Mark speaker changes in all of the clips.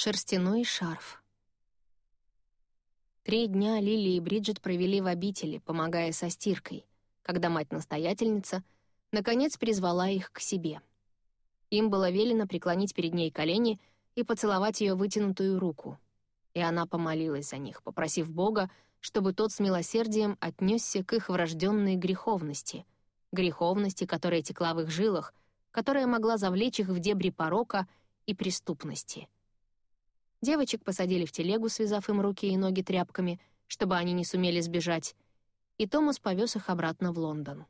Speaker 1: Шерстяной шарф. Три дня Лили и Бриджит провели в обители, помогая со стиркой, когда мать-настоятельница наконец призвала их к себе. Им было велено преклонить перед ней колени и поцеловать ее вытянутую руку. И она помолилась за них, попросив Бога, чтобы тот с милосердием отнесся к их врожденной греховности, греховности, которая текла в их жилах, которая могла завлечь их в дебри порока и преступности — Девочек посадили в телегу, связав им руки и ноги тряпками, чтобы они не сумели сбежать, и Томас повез их обратно в Лондон.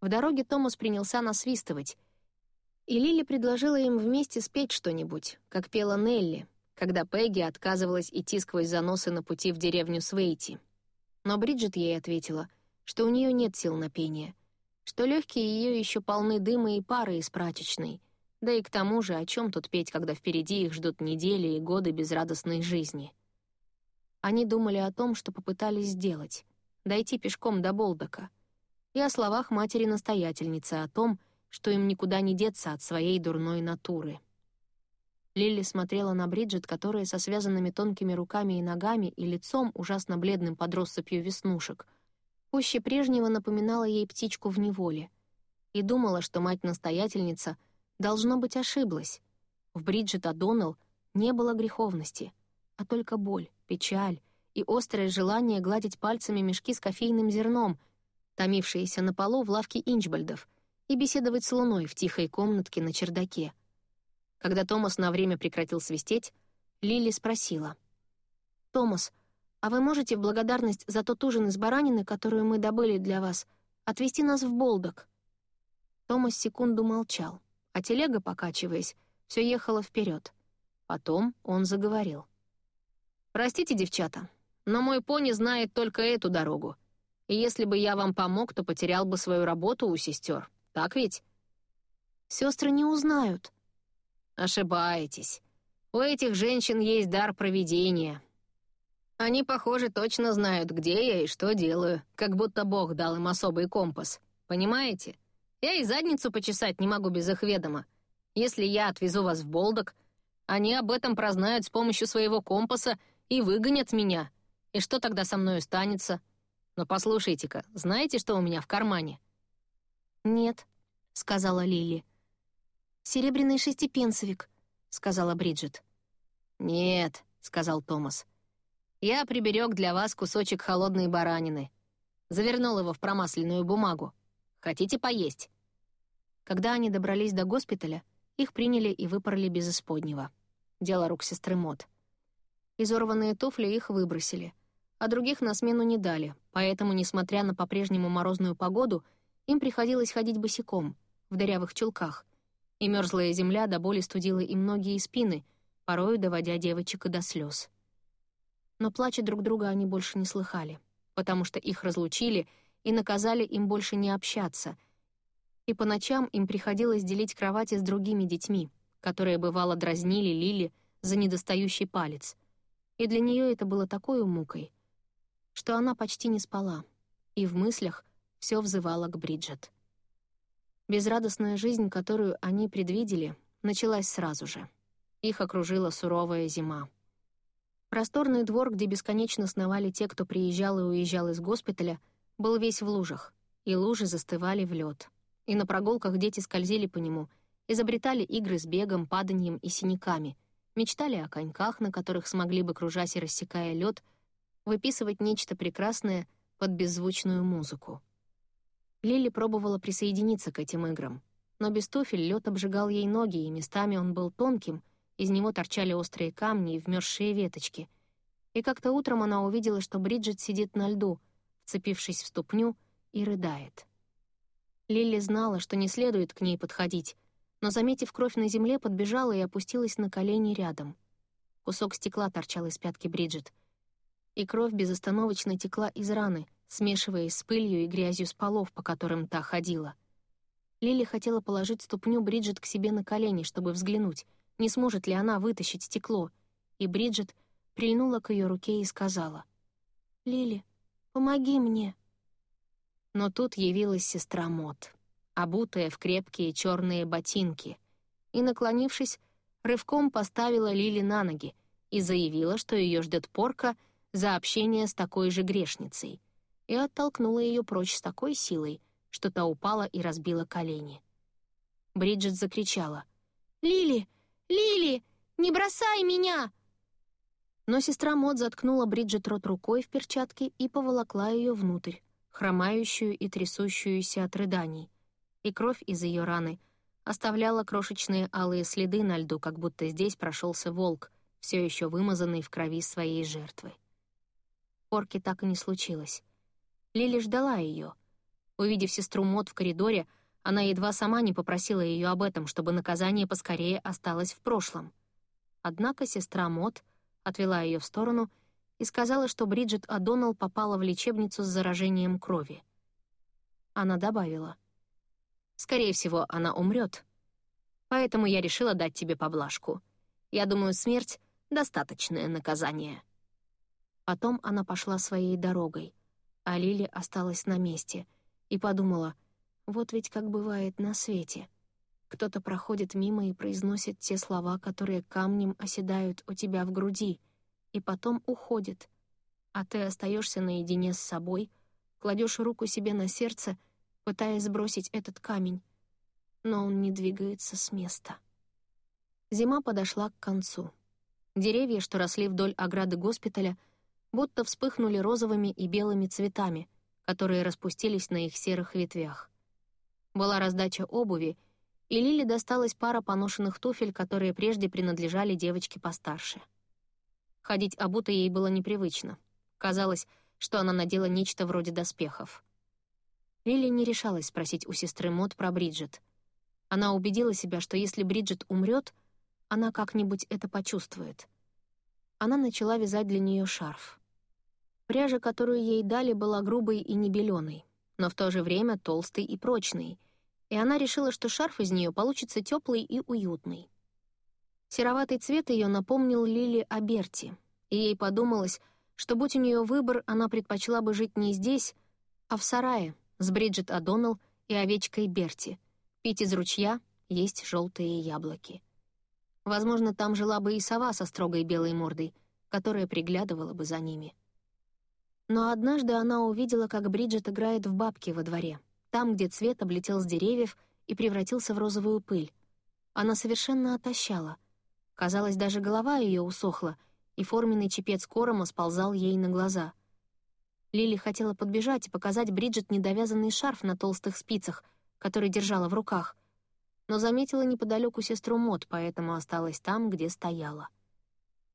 Speaker 1: В дороге Томас принялся насвистывать, и Лили предложила им вместе спеть что-нибудь, как пела Нелли, когда Пегги отказывалась идти сквозь заносы на пути в деревню Свейти. Но Бриджит ей ответила, что у нее нет сил на пение, что легкие ее еще полны дыма и пары из прачечной — да и к тому же, о чем тут петь, когда впереди их ждут недели и годы безрадостной жизни? Они думали о том, что попытались сделать — дойти пешком до Болдока, и о словах матери-настоятельницы о том, что им никуда не деться от своей дурной натуры. Лилли смотрела на Бриджит, которая со связанными тонкими руками и ногами и лицом, ужасно бледным под россыпью веснушек, пуще прежнего напоминала ей птичку в неволе, и думала, что мать-настоятельница — Должно быть, ошиблась. В Бриджит О'Доннелл не было греховности, а только боль, печаль и острое желание гладить пальцами мешки с кофейным зерном, томившиеся на полу в лавке Инчбальдов, и беседовать с Луной в тихой комнатке на чердаке. Когда Томас на время прекратил свистеть, Лили спросила. «Томас, а вы можете в благодарность за тот ужин из баранины, которую мы добыли для вас, отвезти нас в Болдок?» Томас секунду молчал а телега, покачиваясь, все ехала вперед. Потом он заговорил. «Простите, девчата, но мой пони знает только эту дорогу. И если бы я вам помог, то потерял бы свою работу у сестер. Так ведь?» «Сестры не узнают». «Ошибаетесь. У этих женщин есть дар провидения. Они, похоже, точно знают, где я и что делаю, как будто Бог дал им особый компас. Понимаете? Я и задницу почесать не могу без их ведома. Если я отвезу вас в Болдок, они об этом прознают с помощью своего компаса и выгонят меня. И что тогда со мной останется? Но послушайте-ка, знаете, что у меня в кармане?» «Нет», — сказала Лили. «Серебряный шестипенсовик», — сказала Бриджит. «Нет», — сказал Томас. «Я приберег для вас кусочек холодной баранины. Завернул его в промасленную бумагу. Хотите поесть?» Когда они добрались до госпиталя, их приняли и выпороли без исподнего. Дело рук сестры Мот. Изорванные туфли их выбросили, а других на смену не дали, поэтому, несмотря на по-прежнему морозную погоду, им приходилось ходить босиком, в дырявых чулках, и мерзлая земля до боли студила и спины, порою доводя девочек и до слез. Но плача друг друга они больше не слыхали, потому что их разлучили и наказали им больше не общаться — и по ночам им приходилось делить кровати с другими детьми, которые, бывало, дразнили Лили за недостающий палец. И для нее это было такой мукой, что она почти не спала, и в мыслях все взывала к Бриджет. Безрадостная жизнь, которую они предвидели, началась сразу же. Их окружила суровая зима. Просторный двор, где бесконечно сновали те, кто приезжал и уезжал из госпиталя, был весь в лужах, и лужи застывали в лед и на прогулках дети скользили по нему, изобретали игры с бегом, паданием и синяками, мечтали о коньках, на которых смогли бы, кружась и рассекая лед, выписывать нечто прекрасное под беззвучную музыку. Лили пробовала присоединиться к этим играм, но без туфель лед обжигал ей ноги, и местами он был тонким, из него торчали острые камни и вмерзшие веточки. И как-то утром она увидела, что Бриджит сидит на льду, вцепившись в ступню, и рыдает. Лили знала, что не следует к ней подходить, но, заметив кровь на земле, подбежала и опустилась на колени рядом. Кусок стекла торчал из пятки Бриджит. И кровь безостановочно текла из раны, смешиваясь с пылью и грязью с полов, по которым та ходила. Лили хотела положить ступню Бриджит к себе на колени, чтобы взглянуть, не сможет ли она вытащить стекло, и Бриджит прильнула к ее руке и сказала, «Лили, помоги мне». Но тут явилась сестра Мот, обутая в крепкие черные ботинки, и, наклонившись, рывком поставила Лили на ноги и заявила, что ее ждет порка за общение с такой же грешницей, и оттолкнула ее прочь с такой силой, что та упала и разбила колени. Бриджит закричала. «Лили! Лили! Не бросай меня!» Но сестра Мод заткнула Бриджит рот рукой в перчатке и поволокла ее внутрь, хромающую и трясущуюся от рыданий, и кровь из ее раны оставляла крошечные алые следы на льду, как будто здесь прошелся волк, все еще вымазанный в крови своей жертвы. Порки так и не случилось. Лили ждала ее. Увидев сестру Мод в коридоре, она едва сама не попросила ее об этом, чтобы наказание поскорее осталось в прошлом. Однако сестра Мод отвела ее в сторону и сказала, что Бриджит О'Доннелл попала в лечебницу с заражением крови. Она добавила, «Скорее всего, она умрет, поэтому я решила дать тебе поблажку. Я думаю, смерть — достаточное наказание». Потом она пошла своей дорогой, а Лили осталась на месте и подумала, вот ведь как бывает на свете. Кто-то проходит мимо и произносит те слова, которые камнем оседают у тебя в груди, и потом уходит, а ты остаешься наедине с собой, кладешь руку себе на сердце, пытаясь сбросить этот камень, но он не двигается с места. Зима подошла к концу. Деревья, что росли вдоль ограды госпиталя, будто вспыхнули розовыми и белыми цветами, которые распустились на их серых ветвях. Была раздача обуви, и Лиле досталась пара поношенных туфель, которые прежде принадлежали девочке постарше. Ходить обутой ей было непривычно. Казалось, что она надела нечто вроде доспехов. Лили не решалась спросить у сестры Мод про Бриджит. Она убедила себя, что если Бриджит умрет, она как-нибудь это почувствует. Она начала вязать для нее шарф. Пряжа, которую ей дали, была грубой и небеленой но в то же время толстый и прочный, и она решила, что шарф из нее получится теплый и уютный. Сероватый цвет ее напомнил Лили о Берти, и ей подумалось, что, будь у нее выбор, она предпочла бы жить не здесь, а в сарае с Бриджит О'Доннелл и овечкой Берти, пить из ручья, есть желтые яблоки. Возможно, там жила бы и сова со строгой белой мордой, которая приглядывала бы за ними. Но однажды она увидела, как Бриджит играет в бабки во дворе, там, где цвет облетел с деревьев и превратился в розовую пыль. Она совершенно отощала. Казалось, даже голова ее усохла, и форменный чепец корома сползал ей на глаза. Лили хотела подбежать и показать Бриджит недовязанный шарф на толстых спицах, который держала в руках, но заметила неподалеку сестру Мот, поэтому осталась там, где стояла.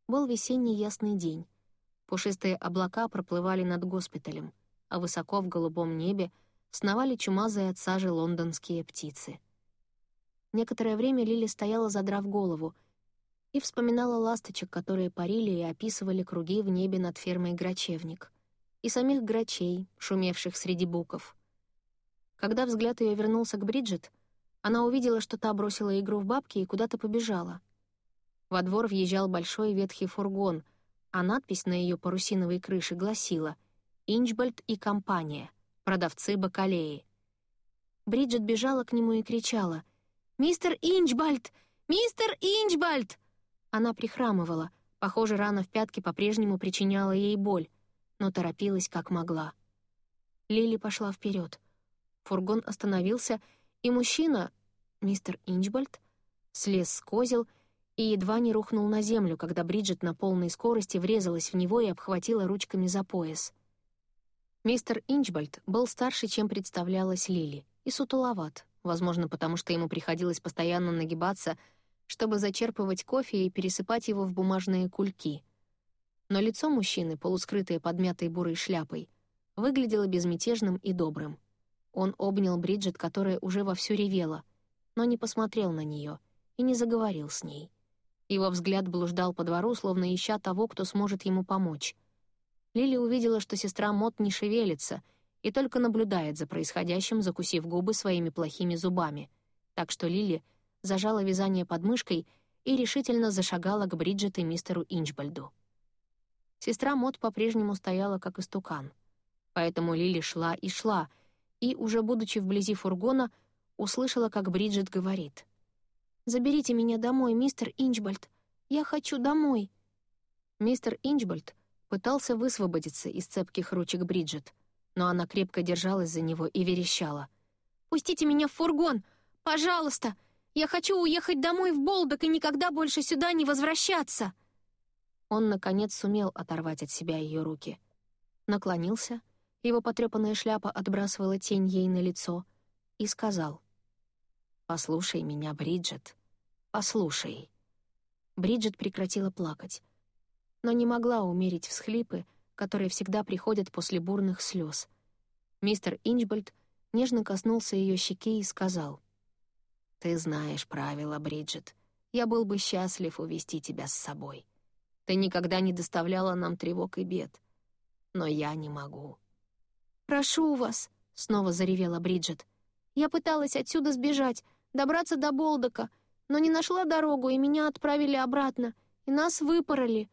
Speaker 1: Был весенний ясный день. Пушистые облака проплывали над госпиталем, а высоко в голубом небе сновали чумазые от сажи лондонские птицы. Некоторое время Лили стояла, задрав голову, и вспоминала ласточек, которые парили и описывали круги в небе над фермой Грачевник, и самих грачей, шумевших среди буков. Когда взгляд ее вернулся к Бриджит, она увидела, что та бросила игру в бабки и куда-то побежала. Во двор въезжал большой ветхий фургон — а надпись на ее парусиновой крыше гласила «Инчбальд и компания. Продавцы бакалеи». Бриджит бежала к нему и кричала «Мистер Инчбальд! Мистер Инчбальд!» Она прихрамывала. Похоже, рана в пятке по-прежнему причиняла ей боль, но торопилась как могла. Лили пошла вперед. Фургон остановился, и мужчина, мистер Инчбальд, слез с козел и едва не рухнул на землю, когда Бриджит на полной скорости врезалась в него и обхватила ручками за пояс. Мистер Инчбальд был старше, чем представлялась Лили, и сутуловат, возможно, потому что ему приходилось постоянно нагибаться, чтобы зачерпывать кофе и пересыпать его в бумажные кульки. Но лицо мужчины, полускрытое подмятой бурой шляпой, выглядело безмятежным и добрым. Он обнял Бриджит, которая уже вовсю ревела, но не посмотрел на нее и не заговорил с ней. Его взгляд блуждал по двору, словно ища того, кто сможет ему помочь. Лили увидела, что сестра Мот не шевелится и только наблюдает за происходящим, закусив губы своими плохими зубами. Так что Лили зажала вязание под мышкой и решительно зашагала к Бриджит и мистеру Инчбальду. Сестра Мот по-прежнему стояла как истукан. Поэтому Лили шла и шла, и, уже будучи вблизи фургона, услышала, как Бриджит говорит. «Заберите меня домой, мистер Инчбольд. Я хочу домой». Мистер Инчбольд пытался высвободиться из цепких ручек Бриджит, но она крепко держалась за него и верещала. «Пустите меня в фургон! Пожалуйста! Я хочу уехать домой в Болдок и никогда больше сюда не возвращаться!» Он, наконец, сумел оторвать от себя ее руки. Наклонился, его потрепанная шляпа отбрасывала тень ей на лицо, и сказал. «Послушай меня, Бриджит, послушай». Бриджит прекратила плакать, но не могла умерить всхлипы, которые всегда приходят после бурных слез. Мистер Инчбольд нежно коснулся ее щеки и сказал. «Ты знаешь правила, Бриджит. Я был бы счастлив увести тебя с собой. Ты никогда не доставляла нам тревог и бед. Но я не могу». «Прошу вас», — снова заревела Бриджит. «Я пыталась отсюда сбежать, добраться до Болдока, но не нашла дорогу, и меня отправили обратно, и нас выпороли».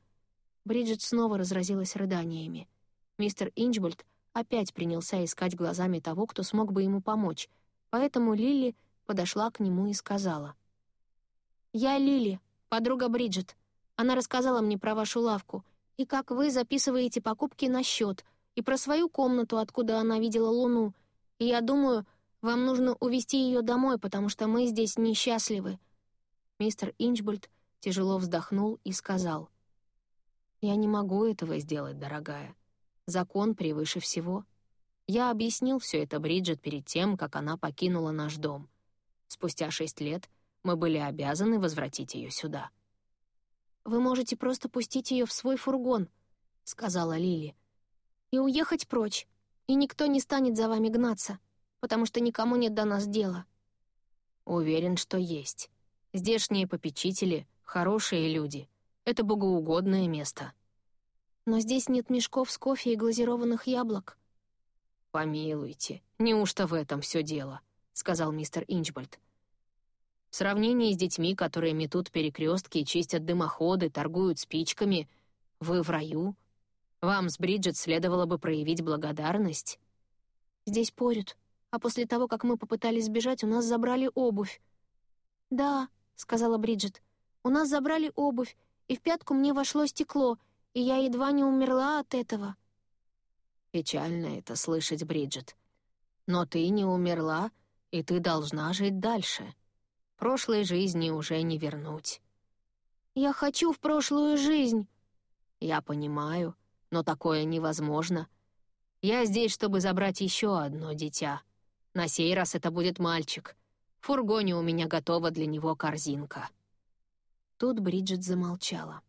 Speaker 1: Бриджит снова разразилась рыданиями. Мистер Инчбольд опять принялся искать глазами того, кто смог бы ему помочь, поэтому Лили подошла к нему и сказала. «Я Лили, подруга Бриджит. Она рассказала мне про вашу лавку и как вы записываете покупки на счет, и про свою комнату, откуда она видела луну. И я думаю, вам нужно увезти ее домой, потому что мы здесь несчастливы». Мистер Инчбольд тяжело вздохнул и сказал. «Я не могу этого сделать, дорогая. Закон превыше всего. Я объяснил все это Бриджит перед тем, как она покинула наш дом. Спустя шесть лет мы были обязаны возвратить ее сюда». «Вы можете просто пустить ее в свой фургон», — сказала Лили, «и уехать прочь, и никто не станет за вами гнаться, потому что никому нет до нас дела». «Уверен, что есть. Здешние попечители — хорошие люди. Это богоугодное место». «Но здесь нет мешков с кофе и глазированных яблок».
Speaker 2: «Помилуйте, неужто в этом все дело?» — сказал мистер Инчбольд. В сравнении с детьми, которые метут перекрестки, чистят дымоходы, торгуют спичками, вы в раю. Вам с Бриджит следовало бы проявить благодарность.
Speaker 1: Здесь порют, а после того, как мы попытались сбежать, у нас забрали обувь. «Да», — сказала Бриджит, — «у нас забрали обувь, и в пятку мне вошло стекло, и я едва не умерла от этого».
Speaker 2: Печально это слышать, Бриджит. Но ты не умерла, и ты должна жить дальше. Прошлой жизни уже не вернуть.
Speaker 1: «Я хочу в прошлую жизнь!»
Speaker 2: «Я понимаю, но такое невозможно. Я здесь, чтобы забрать еще одно дитя. На сей раз это будет мальчик. В фургоне у меня готова для него корзинка».
Speaker 1: Тут Бриджит замолчала.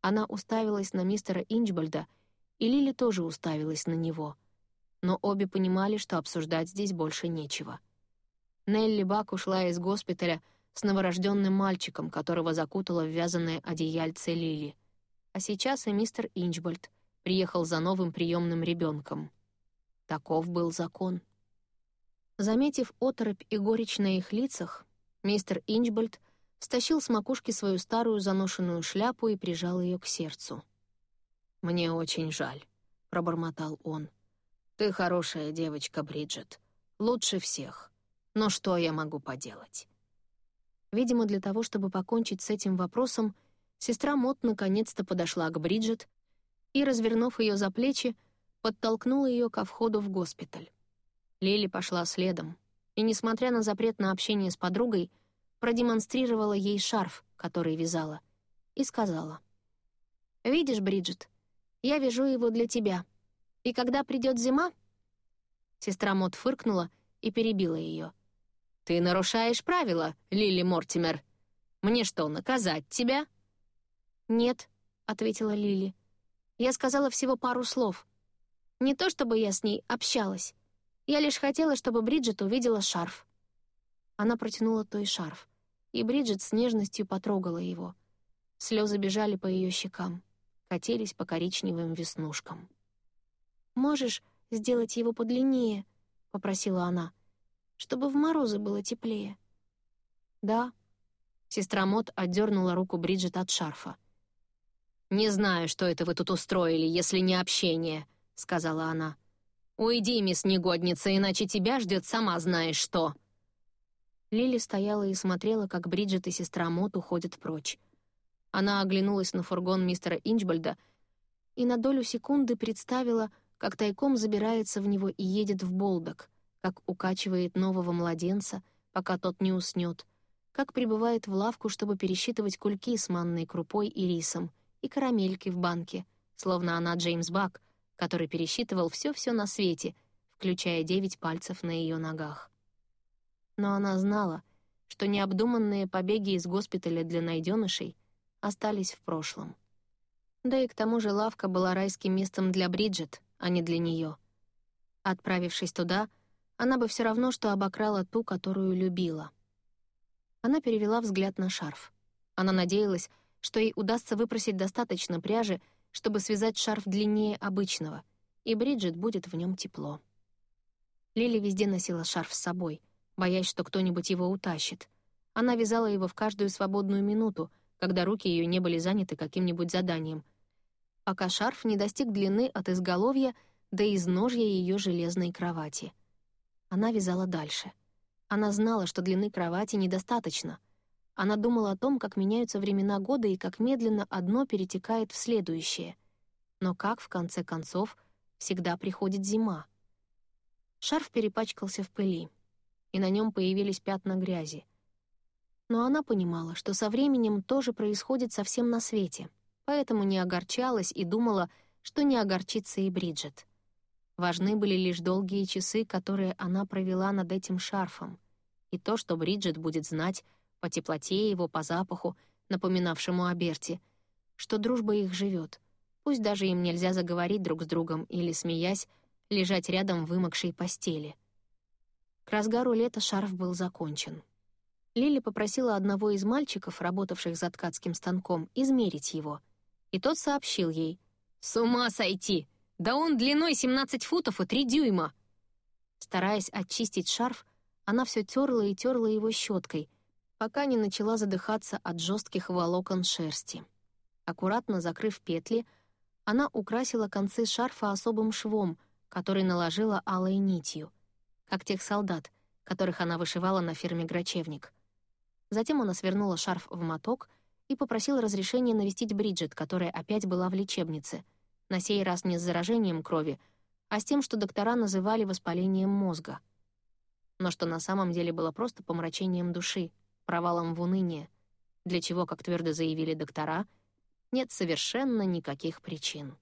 Speaker 1: Она уставилась на мистера Инчбольда, и Лили тоже уставилась на него. Но обе понимали, что обсуждать здесь больше нечего. Нелли Бак ушла из госпиталя с новорожденным мальчиком, которого закутала в вязаное одеяльце Лили. А сейчас и мистер Инчбольд приехал за новым приемным ребенком. Таков был закон. Заметив оторопь и горечь на их лицах, мистер Инчбольд стащил с макушки свою старую заношенную шляпу и прижал ее к сердцу. «Мне очень жаль», — пробормотал он. «Ты хорошая девочка, Бриджит. Лучше всех. Но что я могу поделать?» Видимо, для того, чтобы покончить с этим вопросом, сестра Мот наконец-то подошла к Бриджит и, развернув ее за плечи, подтолкнула ее ко входу в госпиталь. Лили пошла следом, и, несмотря на запрет на общение с подругой, продемонстрировала ей шарф, который вязала, и сказала. «Видишь, Бриджит, я вяжу его для тебя. И когда придет зима...» Сестра Мот фыркнула и перебила ее. «Ты нарушаешь правила, Лили Мортимер. Мне что, наказать тебя?» «Нет», — ответила Лили. «Я сказала всего пару слов. Не то чтобы я с ней общалась. Я лишь хотела, чтобы Бриджит увидела шарф». Она протянула той шарф, и Бриджит с нежностью потрогала его. Слезы бежали по ее щекам, катились по коричневым веснушкам. «Можешь сделать его подлиннее?» — попросила она чтобы в морозы было теплее». «Да». Сестра Мот отдернула руку Бриджит от шарфа. «Не знаю, что это вы тут устроили, если не общение», — сказала она. «Уйди, мисс Негодница, иначе тебя ждет сама знаешь что». Лили стояла и смотрела, как Бриджит и сестра Мот уходят прочь. Она оглянулась на фургон мистера Инчбольда и на долю секунды представила, как тайком забирается в него и едет в Болдок, как укачивает нового младенца, пока тот не уснет, как прибывает в лавку, чтобы пересчитывать кульки с манной крупой и рисом, и карамельки в банке, словно она Джеймс Бак, который пересчитывал все-все на свете, включая девять пальцев на ее ногах. Но она знала, что необдуманные побеги из госпиталя для найденышей остались в прошлом. Да и к тому же лавка была райским местом для Бриджит, а не для нее. Отправившись туда, она бы все равно, что обокрала ту, которую любила. Она перевела взгляд на шарф. Она надеялась, что ей удастся выпросить достаточно пряжи, чтобы связать шарф длиннее обычного, и Бриджит будет в нем тепло. Лили везде носила шарф с собой, боясь, что кто-нибудь его утащит. Она вязала его в каждую свободную минуту, когда руки ее не были заняты каким-нибудь заданием, пока шарф не достиг длины от изголовья до изножья ее железной кровати. Она вязала дальше. Она знала, что длины кровати недостаточно. Она думала о том, как меняются времена года и как медленно одно перетекает в следующее. Но как, в конце концов, всегда приходит зима. Шарф перепачкался в пыли, и на нем появились пятна грязи — но она понимала, что со временем тоже происходит совсем на свете, поэтому не огорчалась и думала, что не огорчится и Бриджит. Важны были лишь долгие часы, которые она провела над этим шарфом, и то, что Бриджит будет знать по теплоте его, по запаху, напоминавшему о Берти, что дружба их живет, пусть даже им нельзя заговорить друг с другом или, смеясь, лежать рядом в вымокшей постели. К разгару лета шарф был закончен. Лили попросила одного из мальчиков, работавших за ткацким станком, измерить его. И тот сообщил ей. «С ума сойти! Да он длиной 17 футов и 3 дюйма!» Стараясь очистить шарф, она все терла и терла его щеткой, пока не начала задыхаться от жестких волокон шерсти. Аккуратно закрыв петли, она украсила концы шарфа особым швом, который наложила алой нитью, как тех солдат, которых она вышивала на ферме «Грачевник». Затем она свернула шарф в моток и попросила разрешения навестить Бриджит, которая опять была в лечебнице, на сей раз не с заражением крови, а с тем, что доктора называли воспалением мозга. Но что на самом деле было просто помрачением души, провалом в уныние, для чего, как твердо заявили доктора, нет совершенно никаких причин.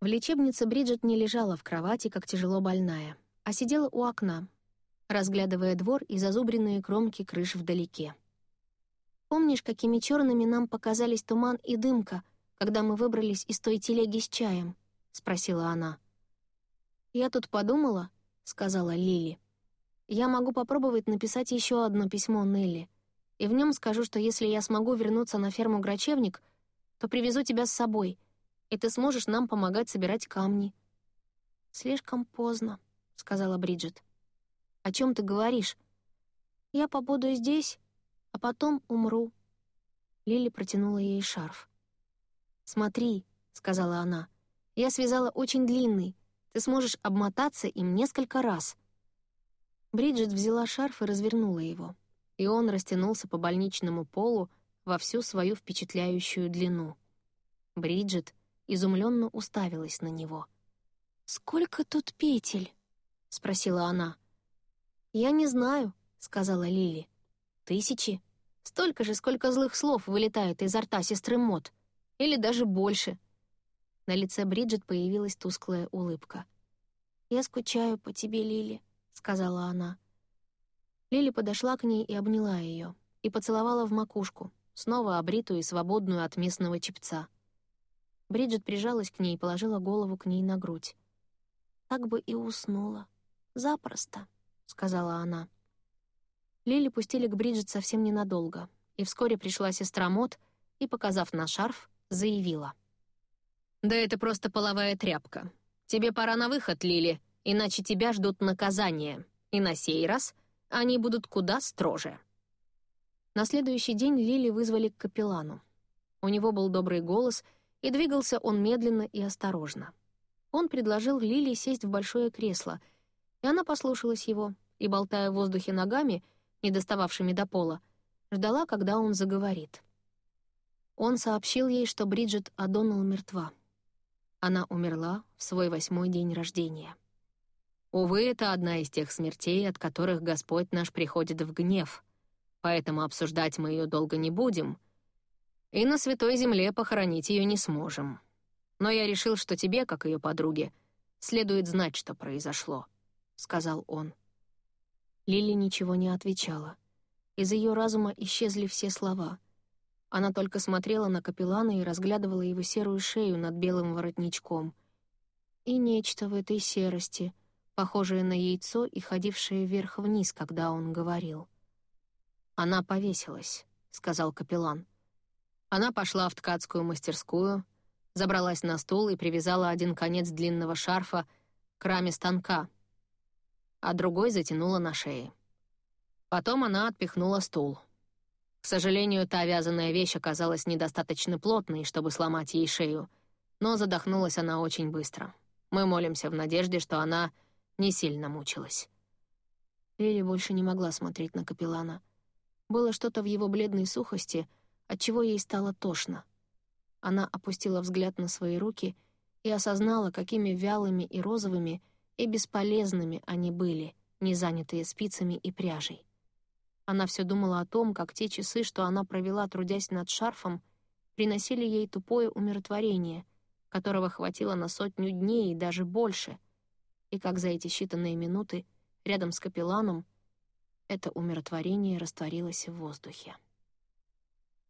Speaker 1: В лечебнице Бриджит не лежала в кровати, как тяжело больная, а сидела у окна, разглядывая двор и зазубренные кромки крыш вдалеке. «Помнишь, какими черными нам показались туман и дымка, когда мы выбрались из той телеги с чаем?» — спросила она. «Я тут подумала», — сказала Лили. «Я могу попробовать написать еще одно письмо Нелли, и в нем скажу, что если я смогу вернуться на ферму Грачевник, то привезу тебя с собой, и ты сможешь нам помогать собирать камни». «Слишком поздно», — сказала Бриджит. О чем ты говоришь? Я побуду здесь, а потом умру. Лили протянула ей шарф. «Смотри», — сказала она, — «я связала очень длинный. Ты сможешь обмотаться им несколько раз». Бриджит взяла шарф и развернула его, и он растянулся по больничному полу во всю свою впечатляющую длину. Бриджит изумленно уставилась на него. «Сколько тут петель?» — спросила она. «Я не знаю», — сказала Лили. «Тысячи. Столько же, сколько злых слов вылетает изо рта сестры Мот. Или даже больше». На лице Бриджит появилась тусклая улыбка. «Я скучаю по тебе, Лили», — сказала она. Лили подошла к ней и обняла ее, и поцеловала в макушку, снова обритую и свободную от местного чепца. Бриджит прижалась к ней и положила голову к ней на грудь. Так бы и уснула. Запросто. — сказала она. Лили пустили к Бриджит совсем ненадолго, и вскоре пришла сестра Мот и, показав на шарф, заявила. «Да это просто половая тряпка. Тебе пора на выход, Лили, иначе тебя ждут наказания, и на сей раз они будут куда строже». На следующий день Лили вызвали к капеллану. У него был добрый голос, и двигался он медленно и осторожно. Он предложил Лили сесть в большое кресло — и она послушалась его, и, болтая в воздухе ногами, не достававшими до пола, ждала, когда он заговорит. Он сообщил ей, что Бриджит Адоннелл мертва. Она умерла в свой восьмой день рождения. Увы, это одна из тех смертей, от которых Господь наш приходит в гнев, поэтому обсуждать мы ее долго не будем, и на Святой Земле похоронить ее не сможем. Но я решил, что тебе, как ее подруге, следует знать, что произошло», — сказал он. Лили ничего не отвечала. Из ее разума исчезли все слова. Она только смотрела на капеллана и разглядывала его серую шею над белым воротничком. И нечто в этой серости, похожее на яйцо и ходившее вверх-вниз, когда он говорил. «Она повесилась», — сказал капеллан. Она пошла в ткацкую мастерскую, забралась на стул и привязала один конец длинного шарфа к раме станка, а другой затянула на шее. Потом она отпихнула стул. К сожалению, та вязаная вещь оказалась недостаточно плотной, чтобы сломать ей шею, но задохнулась она очень быстро. Мы молимся в надежде, что она не сильно мучилась. Лили больше не могла смотреть на капеллана. Было что-то в его бледной сухости, отчего ей стало тошно — она опустила взгляд на свои руки и осознала, какими вялыми и розовыми и бесполезными они были, не занятые спицами и пряжей. Она все думала о том, как те часы, что она провела, трудясь над шарфом, приносили ей тупое умиротворение, которого хватило на сотню дней и даже больше, и как за эти считанные минуты рядом с капелланом это умиротворение растворилось в воздухе.